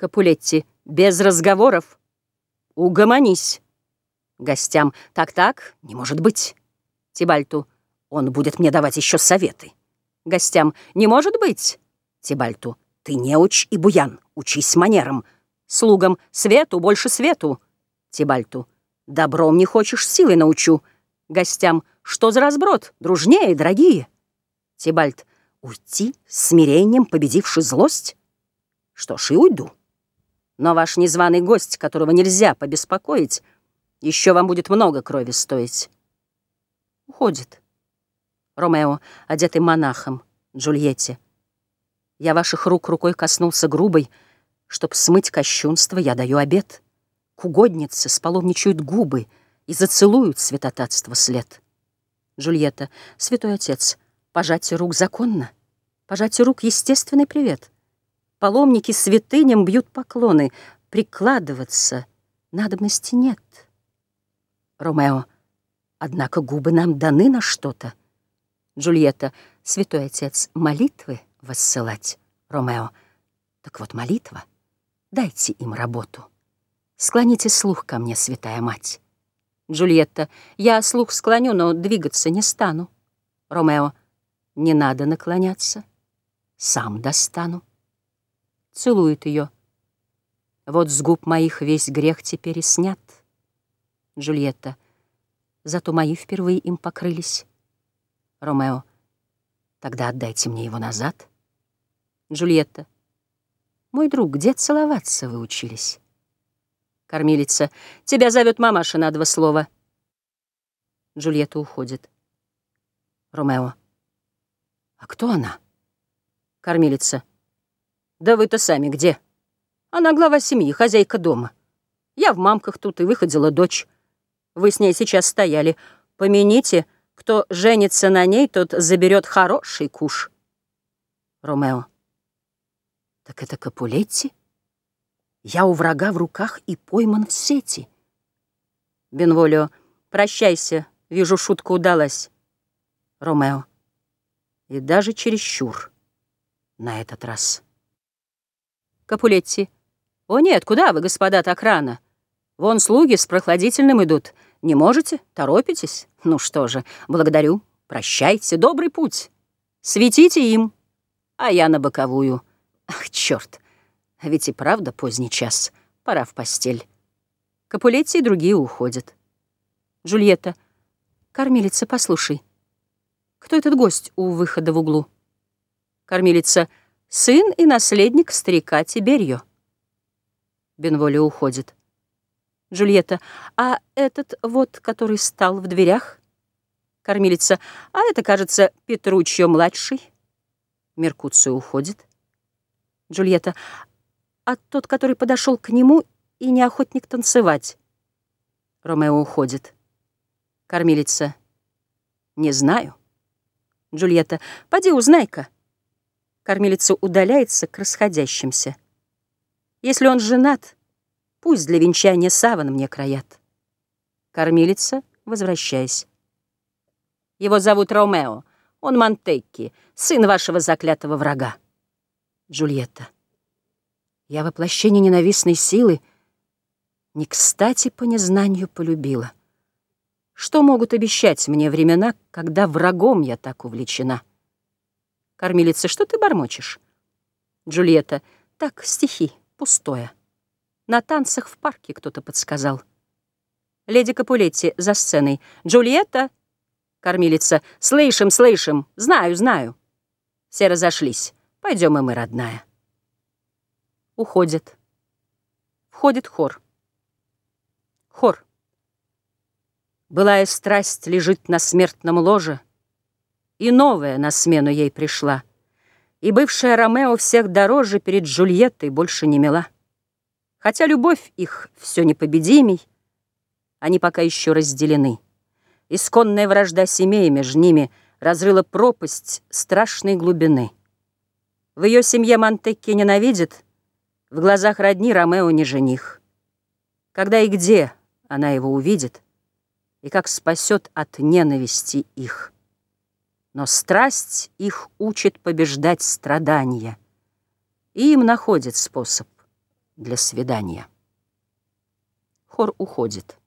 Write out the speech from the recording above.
Капулетти, без разговоров. Угомонись. Гостям, так-так, не может быть. Тибальту, он будет мне давать еще советы. Гостям, не может быть. Тибальту, ты не уч и буян, учись манерам. Слугам, свету, больше свету. Тибальту, добром не хочешь, силой научу. Гостям, что за разброд, дружнее, дорогие. Тибальт, уйти, смирением победивши злость? Что ж, и уйду. Но ваш незваный гость, которого нельзя побеспокоить, еще вам будет много крови стоить. Уходит. Ромео, одетый монахом, Джульетте. Я ваших рук рукой коснулся грубой, Чтоб смыть кощунство, я даю обед. К угоднице спаломничают губы И зацелуют святотатство след. Джульетта, святой отец, пожатие рук законно, Пожатие рук — естественный привет — Паломники святыням бьют поклоны. Прикладываться надобности нет. Ромео, однако губы нам даны на что-то. Джульетта, святой отец, молитвы воссылать. Ромео, так вот молитва, дайте им работу. Склоните слух ко мне, святая мать. Джульетта, я слух склоню, но двигаться не стану. Ромео, не надо наклоняться, сам достану целует ее. Вот с губ моих весь грех теперь и снят. Джульетта. Зато мои впервые им покрылись. Ромео. Тогда отдайте мне его назад. Джульетта. Мой друг, где целоваться вы учились? Кормилица. Тебя зовет мамаша на два слова. Джульетта уходит. Ромео. А кто она? Кормилица. Да вы-то сами где? Она глава семьи, хозяйка дома. Я в мамках тут, и выходила дочь. Вы с ней сейчас стояли. Помяните, кто женится на ней, тот заберет хороший куш. Ромео. Так это Капулетти? Я у врага в руках и пойман в сети. Бенволио. Прощайся, вижу, шутка удалась. Ромео. И даже чересчур на этот раз. Капулетти. «О нет, куда вы, господа, так рано? Вон слуги с прохладительным идут. Не можете? Торопитесь? Ну что же, благодарю. Прощайте, добрый путь. Светите им, а я на боковую. Ах, черт! Ведь и правда поздний час. Пора в постель. Капулетти и другие уходят. Джульетта. Кормилица, послушай. Кто этот гость у выхода в углу? Кормилица сын и наследник старика Тиберьо. Бенволио уходит. Джульетта, а этот вот, который стал в дверях? Кормилица, а это, кажется, Петруччо-младший. Меркуцио уходит. Джульетта, а тот, который подошел к нему и не охотник танцевать? Ромео уходит. Кормилица, не знаю. Джульетта, поди узнай-ка. Кормилица удаляется к расходящимся. Если он женат, пусть для венчания саван мне краят. Кормилица, возвращаясь. Его зовут Ромео, он Монтекки, сын вашего заклятого врага. Джульетта. Я воплощение ненавистной силы не кстати по незнанию полюбила. Что могут обещать мне времена, когда врагом я так увлечена? Кормилица, что ты бормочешь? Джульетта, так, стихи, пустое. На танцах в парке кто-то подсказал. Леди Капулетти за сценой. Джульетта! Кормилица, слышим, слышим, знаю, знаю. Все разошлись. Пойдем и мы, родная. Уходит. Входит хор. Хор. Былая страсть лежит на смертном ложе, и новая на смену ей пришла. И бывшая Ромео всех дороже перед Джульеттой больше не мила. Хотя любовь их все непобедимей, они пока еще разделены. Исконная вражда семей между ними разрыла пропасть страшной глубины. В ее семье Монтекки ненавидит, в глазах родни Ромео не жених. Когда и где она его увидит, и как спасет от ненависти их. Но страсть их учит побеждать страдания, и им находит способ для свидания. Хор уходит.